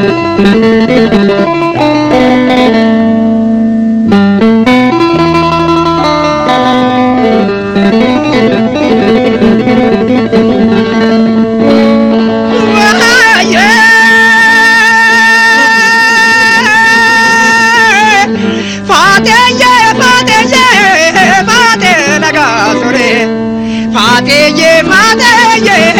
umah 发电也发电也发电那个发电也发电也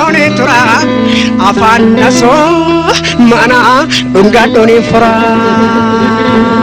afaanna soo manaa dhungaadhooniin furaa.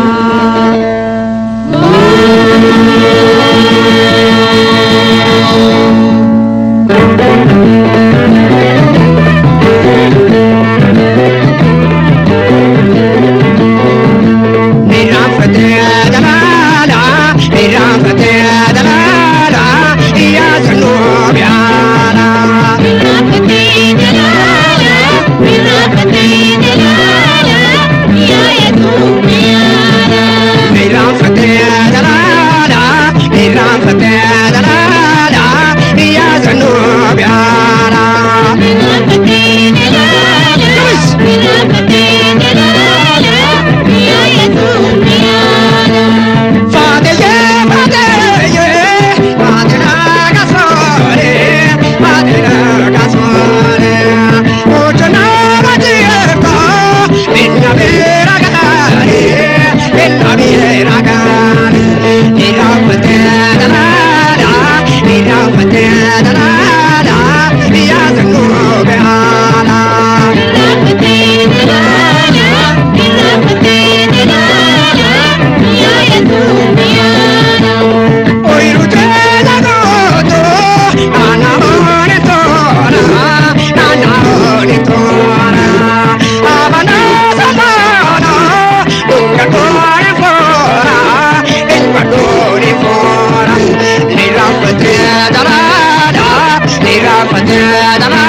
nada más.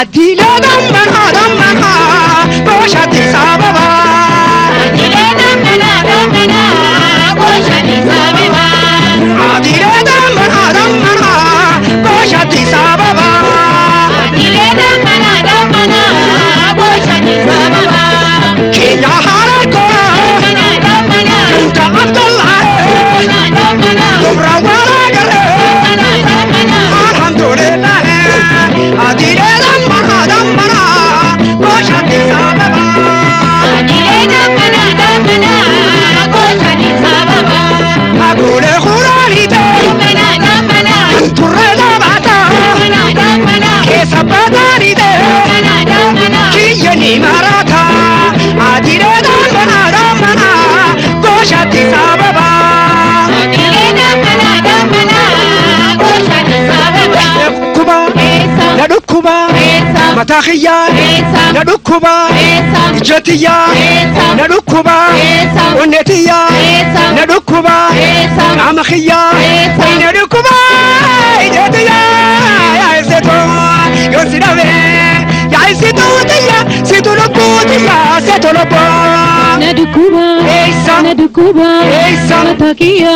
Adile dan mana dan mana mataa kiyyaa na dhukkubaa ija tiyyaa na dhukkubaa onnee tiyyaa na dhukkubaa qaama kiyyaa na dhukkubaa ija tiyyaa yaa'isituu yoo si dhabee yaa'isituu tiyyaa situ lubbuu tiyyaa seetu lubbuu. sana de Cuba, sana de Cuba, sana Takia,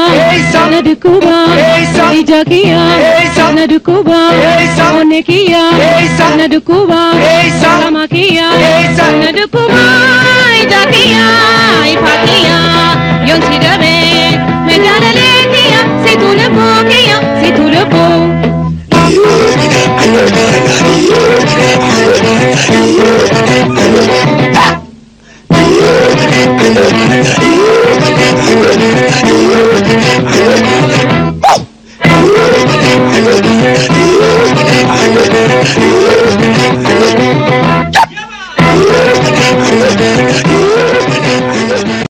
sana de Cuba, Ijakia, sana de Cuba, Onekia, sana de Cuba, Samakia, sana de Cuba, Ijakia, Ipakia, Yonsi Dabe, Medaletia, c'est tout le beau, c'est tout le beau.